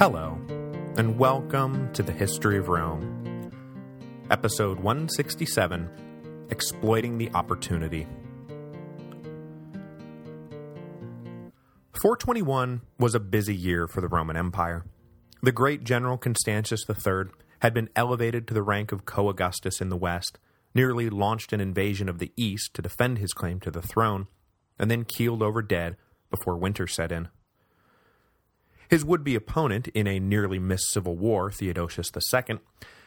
Hello, and welcome to the History of Rome. Episode 167, Exploiting the Opportunity. 421 was a busy year for the Roman Empire. The great general Constantius III had been elevated to the rank of co-Augustus in the west, nearly launched an invasion of the east to defend his claim to the throne, and then keeled over dead before winter set in. His would-be opponent in a nearly missed civil war, Theodosius II,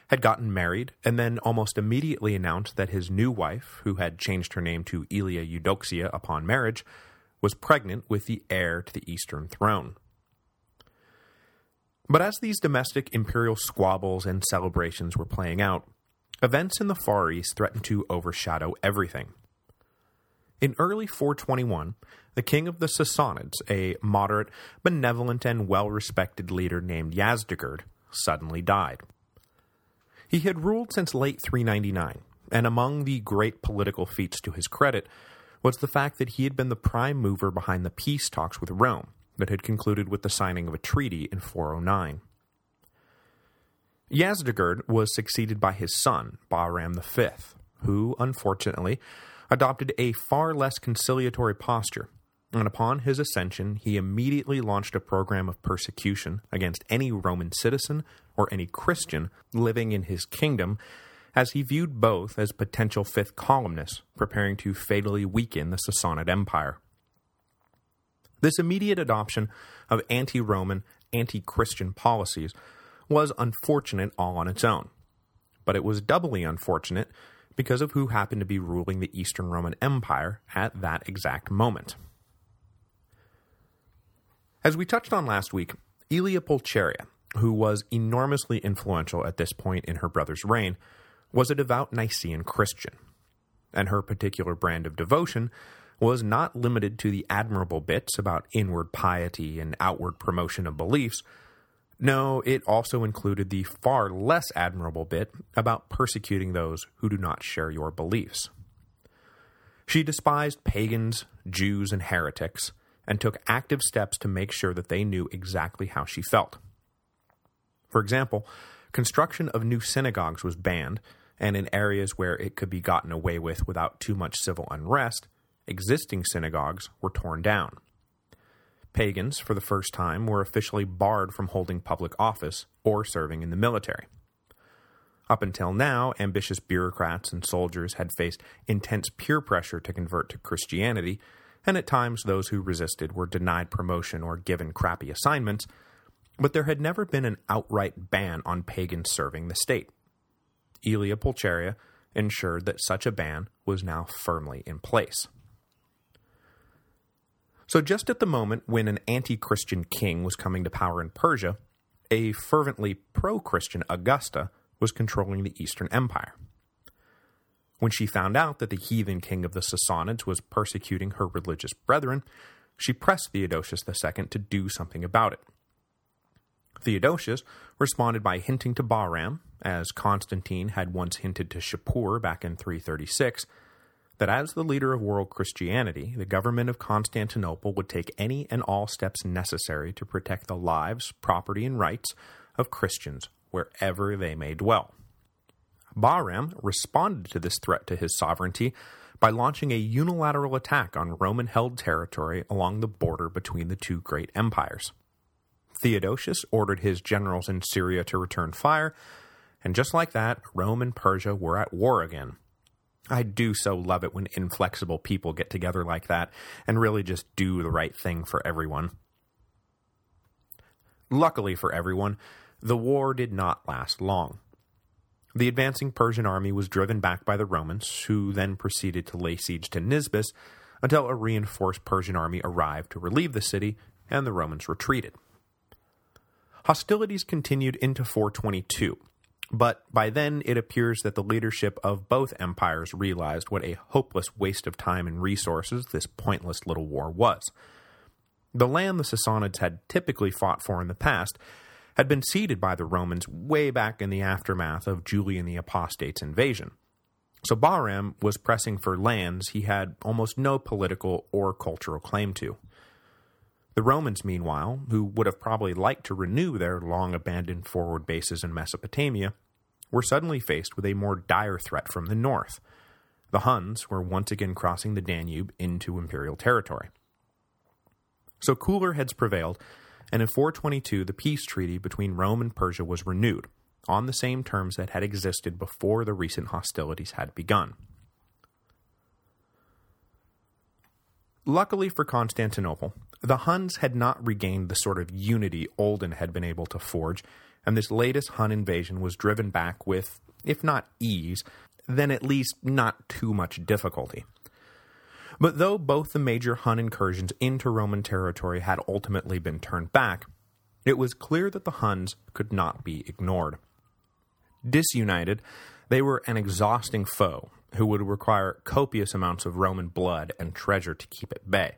had gotten married and then almost immediately announced that his new wife, who had changed her name to Aelia Eudoxia upon marriage, was pregnant with the heir to the Eastern throne. But as these domestic imperial squabbles and celebrations were playing out, events in the Far East threatened to overshadow everything. In early 421, the king of the Sassanids, a moderate, benevolent, and well-respected leader named Yazdegerd, suddenly died. He had ruled since late 399, and among the great political feats to his credit was the fact that he had been the prime mover behind the peace talks with Rome that had concluded with the signing of a treaty in 409. Yazdegerd was succeeded by his son, Bahram V, who, unfortunately, adopted a far less conciliatory posture, and upon his ascension he immediately launched a program of persecution against any Roman citizen or any Christian living in his kingdom, as he viewed both as potential fifth columnists preparing to fatally weaken the Sassanid Empire. This immediate adoption of anti-Roman, anti-Christian policies was unfortunate all on its own, but it was doubly unfortunate because of who happened to be ruling the Eastern Roman Empire at that exact moment. As we touched on last week, Aelia Pulcheria, who was enormously influential at this point in her brother's reign, was a devout Nicene Christian, and her particular brand of devotion was not limited to the admirable bits about inward piety and outward promotion of beliefs, no, it also included the far less admirable bit about persecuting those who do not share your beliefs. She despised pagans, Jews, and heretics, and took active steps to make sure that they knew exactly how she felt. For example, construction of new synagogues was banned, and in areas where it could be gotten away with without too much civil unrest, existing synagogues were torn down. Pagans, for the first time, were officially barred from holding public office or serving in the military. Up until now, ambitious bureaucrats and soldiers had faced intense peer pressure to convert to Christianity, and at times those who resisted were denied promotion or given crappy assignments, but there had never been an outright ban on pagans serving the state. Aelia Pulcheria ensured that such a ban was now firmly in place. So just at the moment when an anti-Christian king was coming to power in Persia, a fervently pro-Christian Augusta was controlling the Eastern Empire. When she found out that the heathen king of the Sassanids was persecuting her religious brethren, she pressed Theodosius II to do something about it. Theodosius responded by hinting to Bahram, as Constantine had once hinted to Shapur back in 336, that as the leader of world Christianity, the government of Constantinople would take any and all steps necessary to protect the lives, property, and rights of Christians wherever they may dwell. Bahram responded to this threat to his sovereignty by launching a unilateral attack on Roman-held territory along the border between the two great empires. Theodosius ordered his generals in Syria to return fire, and just like that, Rome and Persia were at war again. I do so love it when inflexible people get together like that and really just do the right thing for everyone. Luckily for everyone, the war did not last long. The advancing Persian army was driven back by the Romans, who then proceeded to lay siege to Nisibis until a reinforced Persian army arrived to relieve the city, and the Romans retreated. Hostilities continued into 422, but by then it appears that the leadership of both empires realized what a hopeless waste of time and resources this pointless little war was. The land the Sassanids had typically fought for in the past had been ceded by the Romans way back in the aftermath of Julian the Apostate's invasion. So Bahram was pressing for lands he had almost no political or cultural claim to. The Romans, meanwhile, who would have probably liked to renew their long-abandoned forward bases in Mesopotamia, were suddenly faced with a more dire threat from the north. The Huns were once again crossing the Danube into imperial territory. So cooler heads prevailed, and in 422 the peace treaty between Rome and Persia was renewed, on the same terms that had existed before the recent hostilities had begun. Luckily for Constantinople, the Huns had not regained the sort of unity Uldin had been able to forge, and this latest Hun invasion was driven back with, if not ease, then at least not too much difficulty. But though both the major Hun incursions into Roman territory had ultimately been turned back, it was clear that the Huns could not be ignored. Disunited, they were an exhausting foe who would require copious amounts of Roman blood and treasure to keep at bay.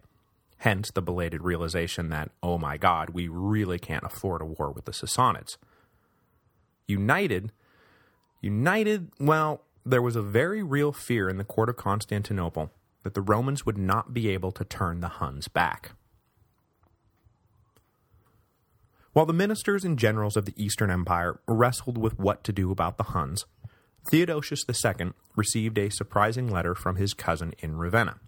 Hence the belated realization that, oh my god, we really can't afford a war with the Sassanids. United, united, well, there was a very real fear in the court of Constantinople that the Romans would not be able to turn the Huns back. While the ministers and generals of the Eastern Empire wrestled with what to do about the Huns, Theodosius II received a surprising letter from his cousin in Ravenna.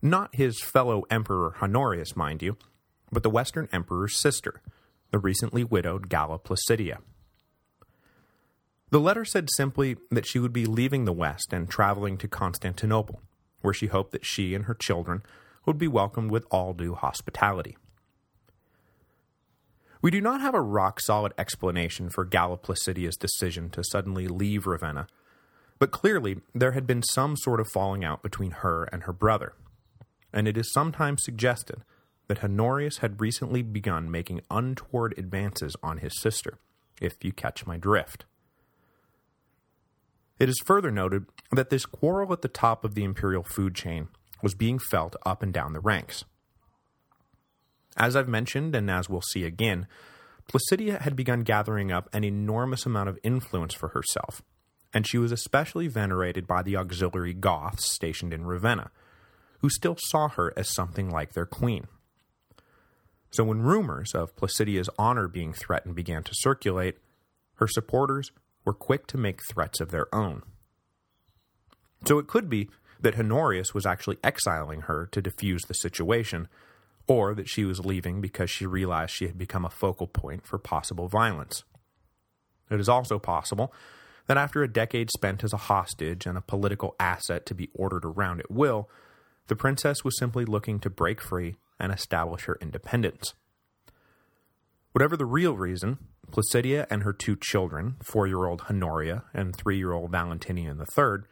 Not his fellow emperor Honorius, mind you, but the Western emperor's sister, the recently widowed Galla Placidia. The letter said simply that she would be leaving the West and traveling to Constantinople, where she hoped that she and her children would be welcomed with all due hospitality. We do not have a rock-solid explanation for Galla Placidia's decision to suddenly leave Ravenna, but clearly there had been some sort of falling out between her and her brother, and it is sometimes suggested that Honorius had recently begun making untoward advances on his sister, if you catch my drift. It is further noted that this quarrel at the top of the imperial food chain was being felt up and down the ranks. As I've mentioned, and as we'll see again, Placidia had begun gathering up an enormous amount of influence for herself, and she was especially venerated by the auxiliary Goths stationed in Ravenna, who still saw her as something like their queen. So when rumors of Placidia's honor being threatened began to circulate, her supporters were quick to make threats of their own. So it could be that Honorius was actually exiling her to defuse the situation, or that she was leaving because she realized she had become a focal point for possible violence. It is also possible that after a decade spent as a hostage and a political asset to be ordered around at will, the princess was simply looking to break free and establish her independence. Whatever the real reason, Placidia and her two children, four-year-old Honoria and three-year-old Valentinian III,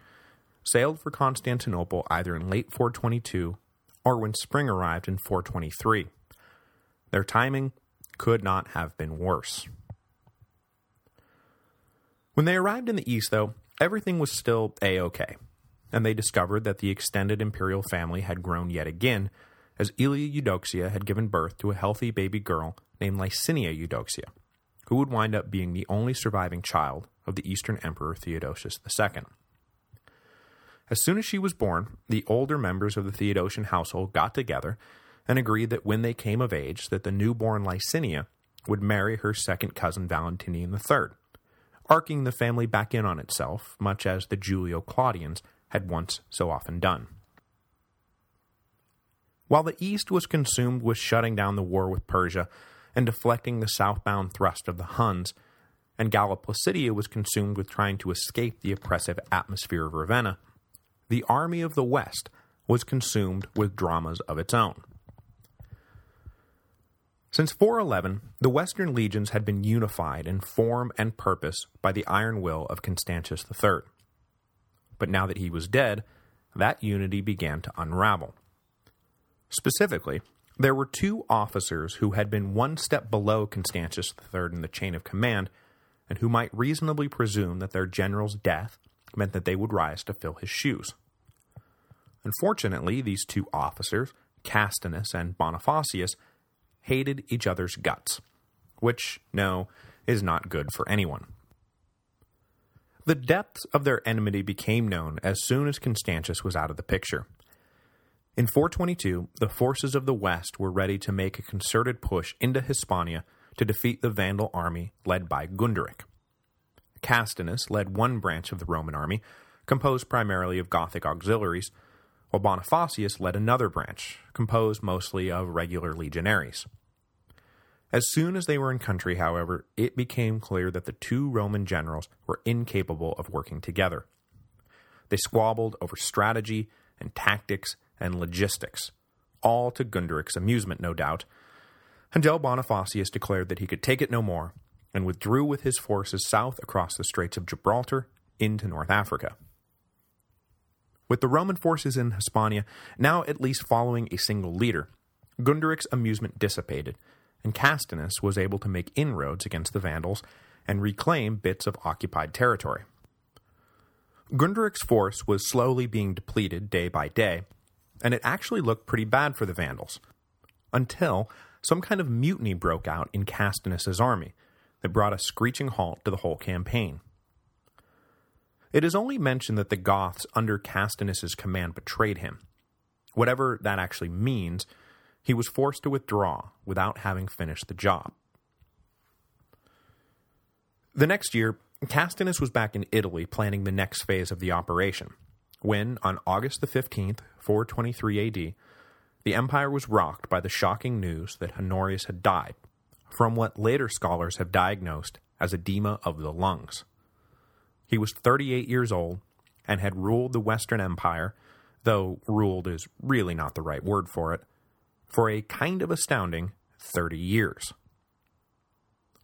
sailed for Constantinople either in late 422 or when spring arrived in 423. Their timing could not have been worse. When they arrived in the east, though, everything was still a-okay, and they discovered that the extended imperial family had grown yet again, as Aelia Eudoxia had given birth to a healthy baby girl named Licinia Eudoxia, who would wind up being the only surviving child of the Eastern Emperor Theodosius II. As soon as she was born, the older members of the Theodosian household got together and agreed that when they came of age that the newborn Licinia would marry her second cousin Valentinian III, arcing the family back in on itself, much as the Julio-Claudians had once so often done. While the East was consumed with shutting down the war with Persia and deflecting the southbound thrust of the Huns, and Galla Placidia was consumed with trying to escape the oppressive atmosphere of Ravenna, the army of the West was consumed with dramas of its own. Since 411, the Western legions had been unified in form and purpose by the iron will of Constantius III. But now that he was dead, that unity began to unravel. Specifically, there were two officers who had been one step below Constantius III in the chain of command, and who might reasonably presume that their general's death meant that they would rise to fill his shoes. Unfortunately, these two officers, Castinus and Bonifacius, hated each other's guts, which, no, is not good for anyone. The depths of their enmity became known as soon as Constantius was out of the picture. In 422, the forces of the west were ready to make a concerted push into Hispania to defeat the Vandal army led by Gunderic. Castinus led one branch of the Roman army, composed primarily of Gothic auxiliaries, while Bonifacius led another branch, composed mostly of regular legionaries. As soon as they were in country, however, it became clear that the two Roman generals were incapable of working together. They squabbled over strategy and tactics and logistics, all to Gunderic's amusement, no doubt, until Bonifacius declared that he could take it no more and withdrew with his forces south across the Straits of Gibraltar into North Africa. With the Roman forces in Hispania now at least following a single leader, Gunderic's amusement dissipated, and Castinus was able to make inroads against the Vandals and reclaim bits of occupied territory. Gunderic's force was slowly being depleted day by day, and it actually looked pretty bad for the Vandals, until some kind of mutiny broke out in Castinus's army that brought a screeching halt to the whole campaign. It is only mentioned that the Goths under Castinus's command betrayed him. Whatever that actually means, he was forced to withdraw without having finished the job. The next year, Castinus was back in Italy planning the next phase of the operation, when, on August the 15th, 423 AD, the empire was rocked by the shocking news that Honorius had died, from what later scholars have diagnosed as edema of the lungs. He was 38 years old and had ruled the Western Empire, though ruled is really not the right word for it, for a kind of astounding 30 years.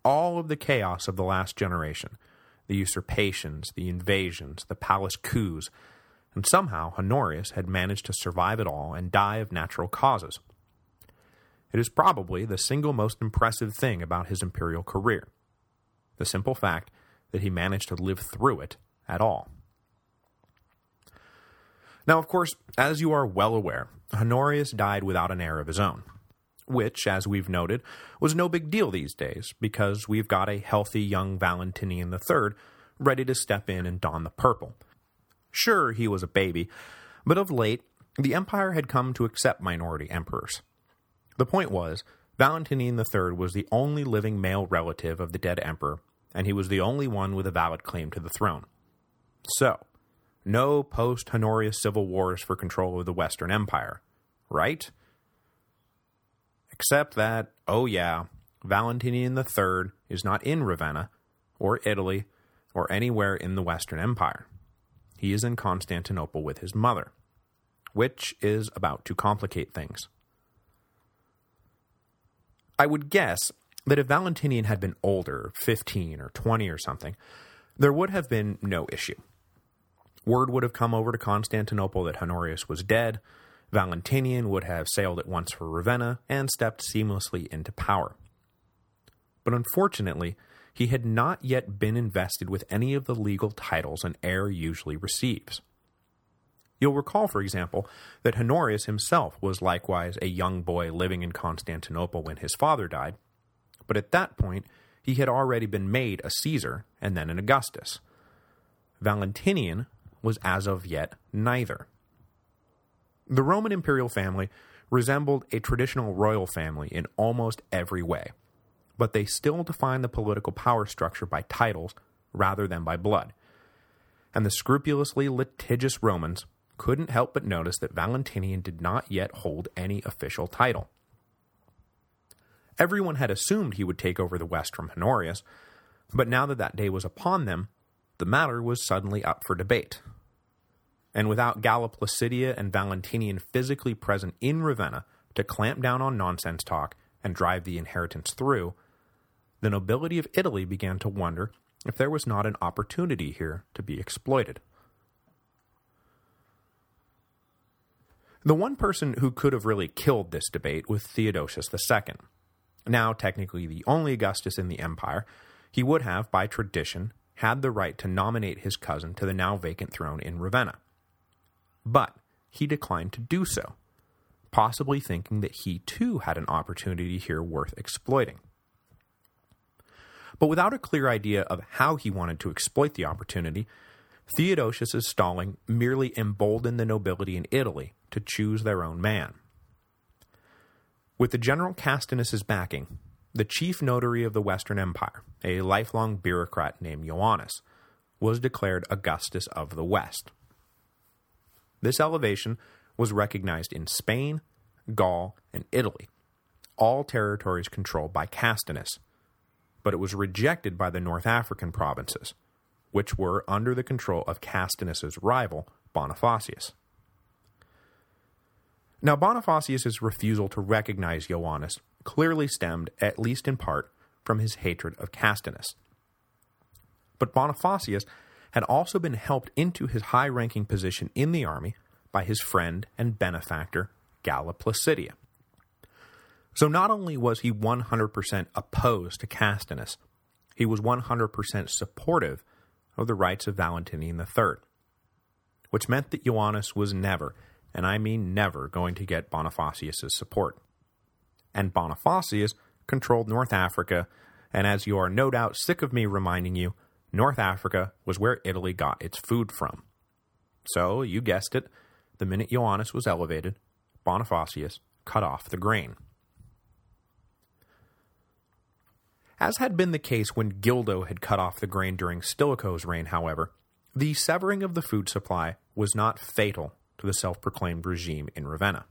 All of the chaos of the last generation, the usurpations, the invasions, the palace coups, and somehow Honorius had managed to survive it all and die of natural causes. It is probably the single most impressive thing about his imperial career, the simple fact that he managed to live through it at all. Now, of course, as you are well aware, Honorius died without an heir of his own, which, as we've noted, was no big deal these days, because we've got a healthy young Valentinian III ready to step in and don the purple. Sure, he was a baby, but of late, the Empire had come to accept minority emperors. The point was, Valentinian III was the only living male relative of the dead emperor and he was the only one with a valid claim to the throne. So, no post-Honorius civil wars for control of the Western Empire, right? Except that, oh yeah, Valentinian III is not in Ravenna, or Italy, or anywhere in the Western Empire. He is in Constantinople with his mother, which is about to complicate things. I would guess that if Valentinian had been older, 15 or 20 or something, there would have been no issue. Word would have come over to Constantinople that Honorius was dead, Valentinian would have sailed at once for Ravenna and stepped seamlessly into power. But unfortunately, he had not yet been invested with any of the legal titles an heir usually receives. You'll recall, for example, that Honorius himself was likewise a young boy living in Constantinople when his father died, but at that point he had already been made a Caesar and then an Augustus. Valentinian was as of yet neither. The Roman imperial family resembled a traditional royal family in almost every way, but they still defined the political power structure by titles rather than by blood. And the scrupulously litigious Romans couldn't help but notice that Valentinian did not yet hold any official title. Everyone had assumed he would take over the West from Honorius, but now that that day was upon them, the matter was suddenly up for debate. And without Galla Placidia and Valentinian physically present in Ravenna to clamp down on nonsense talk and drive the inheritance through, the nobility of Italy began to wonder if there was not an opportunity here to be exploited. The one person who could have really killed this debate was Theodosius II now technically the only Augustus in the empire, he would have, by tradition, had the right to nominate his cousin to the now vacant throne in Ravenna. But he declined to do so, possibly thinking that he too had an opportunity here worth exploiting. But without a clear idea of how he wanted to exploit the opportunity, Theodosius's stalling merely emboldened the nobility in Italy to choose their own man. With the general Castinus's backing, the chief notary of the Western Empire, a lifelong bureaucrat named Ioannis, was declared Augustus of the West. This elevation was recognized in Spain, Gaul, and Italy, all territories controlled by Castinus, but it was rejected by the North African provinces, which were under the control of Castinus's rival, Bonifacius. Now Bonifacius's refusal to recognize Ioannis clearly stemmed, at least in part, from his hatred of Castinus. But Bonifacius had also been helped into his high-ranking position in the army by his friend and benefactor, Galla Placidia. So not only was he 100% opposed to Castinus, he was 100% supportive of the rights of Valentinian III, which meant that Ioannis was never, and I mean never, going to get Bonifacius's support. And Bonifacius controlled North Africa, and as you are no doubt sick of me reminding you, North Africa was where Italy got its food from. So, you guessed it, the minute Ioannis was elevated, Bonifacius cut off the grain. As had been the case when Gildo had cut off the grain during Stilicho's reign, however, the severing of the food supply was not fatal to the self-proclaimed regime in Ravenna.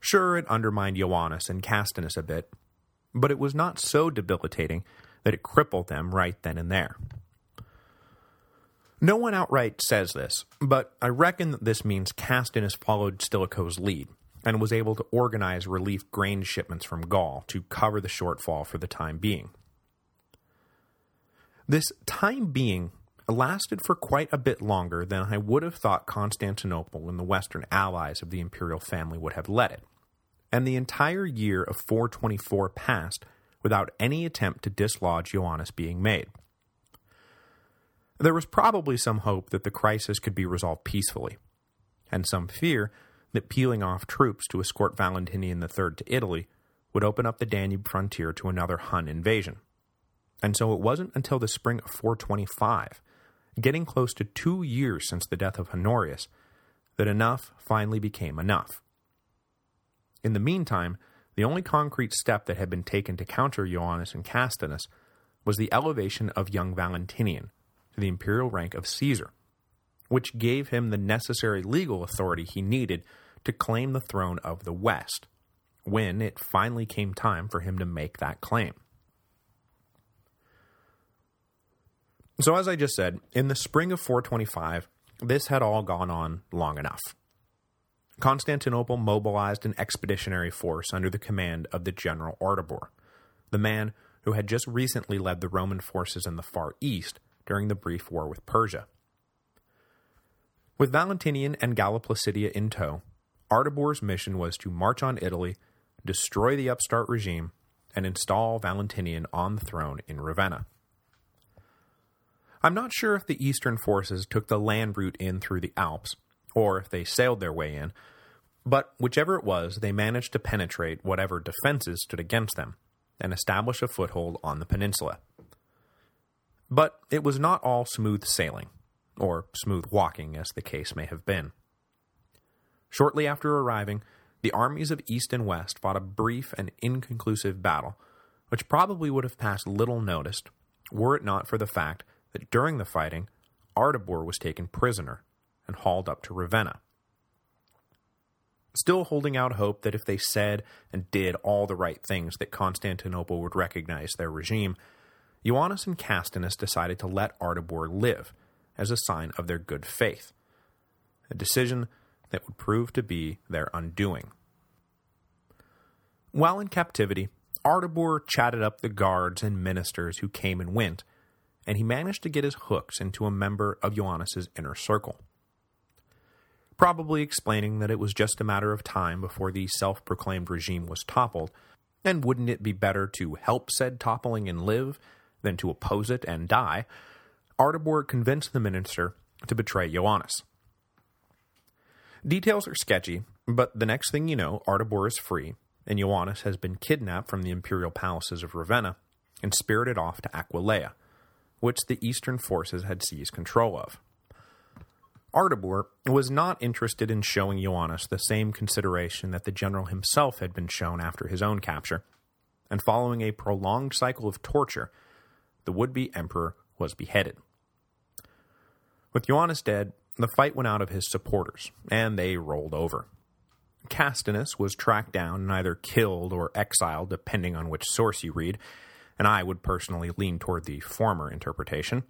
Sure, it undermined Ioannis and Castinus a bit, but it was not so debilitating that it crippled them right then and there. No one outright says this, but I reckon that this means Castinus followed Stilicho's lead, and was able to organize relief grain shipments from Gaul to cover the shortfall for the time being. This time being lasted for quite a bit longer than I would have thought Constantinople and the Western allies of the imperial family would have let it, and the entire year of 424 passed without any attempt to dislodge Ioannis being made. There was probably some hope that the crisis could be resolved peacefully, and some fear that peeling off troops to escort Valentinian III to Italy would open up the Danube frontier to another Hun invasion. And so it wasn't until the spring of 425, getting close to two years since the death of Honorius, that enough finally became enough. In the meantime, the only concrete step that had been taken to counter Ioannis and Castinus was the elevation of young Valentinian to the imperial rank of Caesar, which gave him the necessary legal authority he needed to claim the throne of the West, when it finally came time for him to make that claim. So as I just said, in the spring of 425, this had all gone on long enough. Constantinople mobilized an expeditionary force under the command of the General Ardabur, the man who had just recently led the Roman forces in the Far East during the brief war with Persia. With Valentinian and Galla Placidia in tow, Ardabur's mission was to march on Italy, destroy the upstart regime, and install Valentinian on the throne in Ravenna. I'm not sure if the eastern forces took the land route in through the Alps, or if they sailed their way in, but whichever it was, they managed to penetrate whatever defenses stood against them, and establish a foothold on the peninsula. But it was not all smooth sailing, or smooth walking as the case may have been. Shortly after arriving, the armies of East and West fought a brief and inconclusive battle, which probably would have passed little noticed, were it not for the fact that during the fighting, Ardabur was taken prisoner and hauled up to Ravenna. Still holding out hope that if they said and did all the right things that Constantinople would recognize their regime, Ioannis and Castinus decided to let Ardabur live as a sign of their good faith, a decision that would prove to be their undoing. While in captivity, Ardabur chatted up the guards and ministers who came and went, and he managed to get his hooks into a member of Ioannis's inner circle. Probably explaining that it was just a matter of time before the self-proclaimed regime was toppled, and wouldn't it be better to help said toppling and live than to oppose it and die, Ardabur convinced the minister to betray Ioannis. Details are sketchy, but the next thing you know, Ardabur is free, and Ioannis has been kidnapped from the imperial palaces of Ravenna and spirited off to Aquileia, which the eastern forces had seized control of. Ardabur was not interested in showing Ioannis the same consideration that the general himself had been shown after his own capture, and following a prolonged cycle of torture, the would-be emperor was beheaded. With Ioannis dead, the fight went out of his supporters, and they rolled over. Castinus was tracked down and either killed or exiled, depending on which source you read, and I would personally lean toward the former interpretation.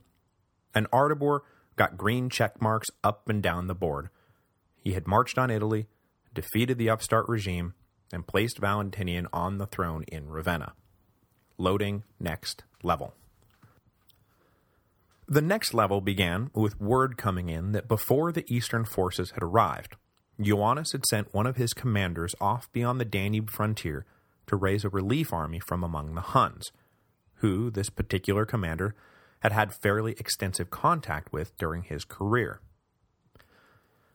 And Ardabur got green check marks up and down the board. He had marched on Italy, defeated the upstart regime, and placed Valentinian on the throne in Ravenna. Loading next level. The next level began with word coming in that before the eastern forces had arrived, Ioannis had sent one of his commanders off beyond the Danube frontier to raise a relief army from among the Huns, who this particular commander had had fairly extensive contact with during his career.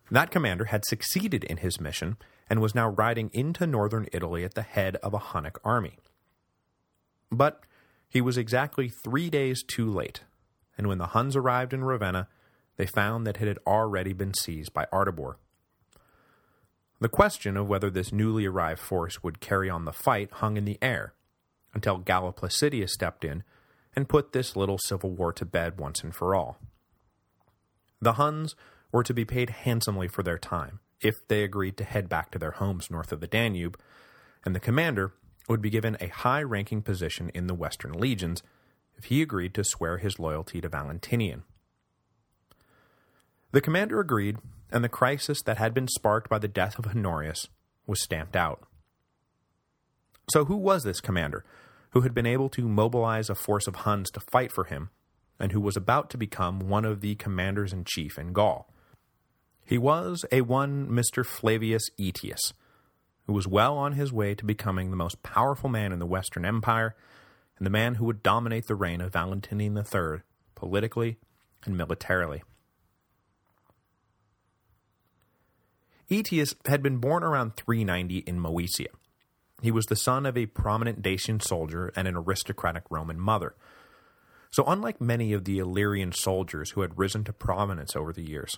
That commander had succeeded in his mission and was now riding into northern Italy at the head of a Hunnic army. But he was exactly three days too late, and when the Huns arrived in Ravenna, they found that it had already been seized by Ardabur. The question of whether this newly arrived force would carry on the fight hung in the air, until Galla Placidia stepped in and put this little civil war to bed once and for all. The Huns were to be paid handsomely for their time, if they agreed to head back to their homes north of the Danube, and the commander would be given a high-ranking position in the Western legions if he agreed to swear his loyalty to Valentinian. The commander agreed, and the crisis that had been sparked by the death of Honorius was stamped out. So who was this commander, who had been able to mobilize a force of Huns to fight for him, and who was about to become one of the commanders-in-chief in Gaul? He was a one Mr. Flavius Aetius, who was well on his way to becoming the most powerful man in the Western Empire, and the man who would dominate the reign of Valentinian III, politically and militarily. Aetius had been born around 390 in Moesia. He was the son of a prominent Dacian soldier and an aristocratic Roman mother. So unlike many of the Illyrian soldiers who had risen to prominence over the years,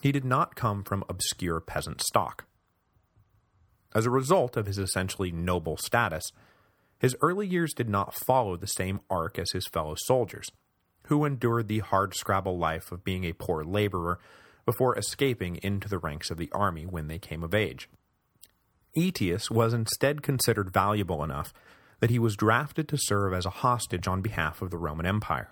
he did not come from obscure peasant stock. As a result of his essentially noble status, his early years did not follow the same arc as his fellow soldiers, who endured the hard-scrabble life of being a poor laborer before escaping into the ranks of the army when they came of age. Aetius was instead considered valuable enough that he was drafted to serve as a hostage on behalf of the Roman Empire.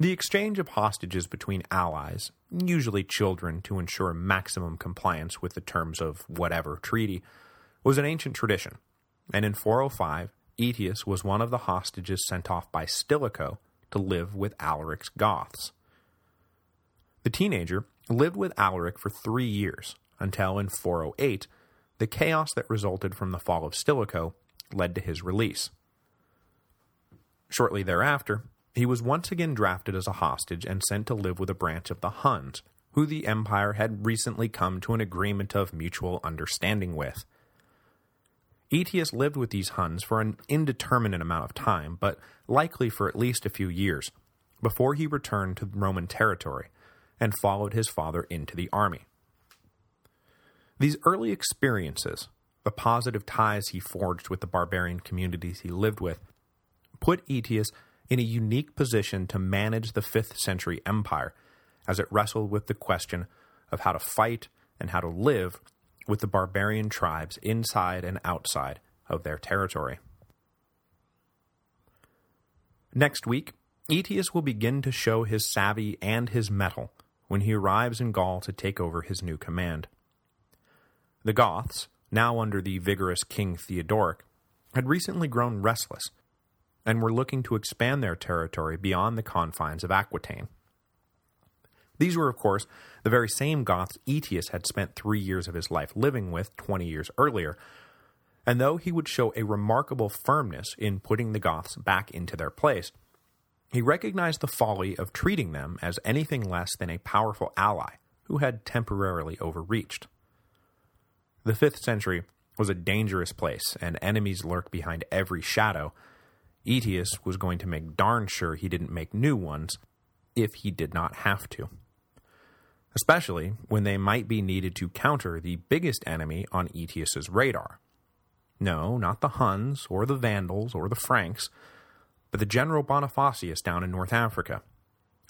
The exchange of hostages between allies, usually children to ensure maximum compliance with the terms of whatever treaty, was an ancient tradition, and in 405, Aetius was one of the hostages sent off by Stilicho to live with Alaric's Goths. The teenager lived with Alaric for three years, until in 408, the chaos that resulted from the fall of Stilicho led to his release. Shortly thereafter, he was once again drafted as a hostage and sent to live with a branch of the Huns, who the Empire had recently come to an agreement of mutual understanding with. Aetius lived with these Huns for an indeterminate amount of time, but likely for at least a few years, before he returned to Roman territory, and followed his father into the army. These early experiences, the positive ties he forged with the barbarian communities he lived with, put Aetius in a unique position to manage the 5th century empire as it wrestled with the question of how to fight and how to live with the barbarian tribes inside and outside of their territory. Next week, Aetius will begin to show his savvy and his mettle when he arrives in Gaul to take over his new command. The Goths, now under the vigorous King Theodoric, had recently grown restless, and were looking to expand their territory beyond the confines of Aquitaine. These were, of course, the very same Goths Aetius had spent three years of his life living with 20 years earlier, and though he would show a remarkable firmness in putting the Goths back into their place, he recognized the folly of treating them as anything less than a powerful ally who had temporarily overreached. The 5th century was a dangerous place, and enemies lurked behind every shadow. Aetius was going to make darn sure he didn't make new ones, if he did not have to. Especially when they might be needed to counter the biggest enemy on Aetius's radar. No, not the Huns, or the Vandals, or the Franks, but the General Bonifacius down in North Africa,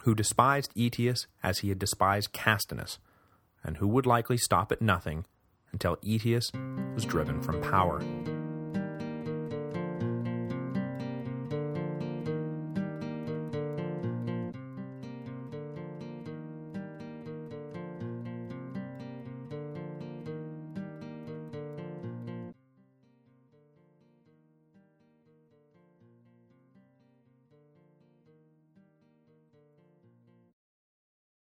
who despised Aetius as he had despised Castinus, and who would likely stop at nothing until Aetius was driven from power.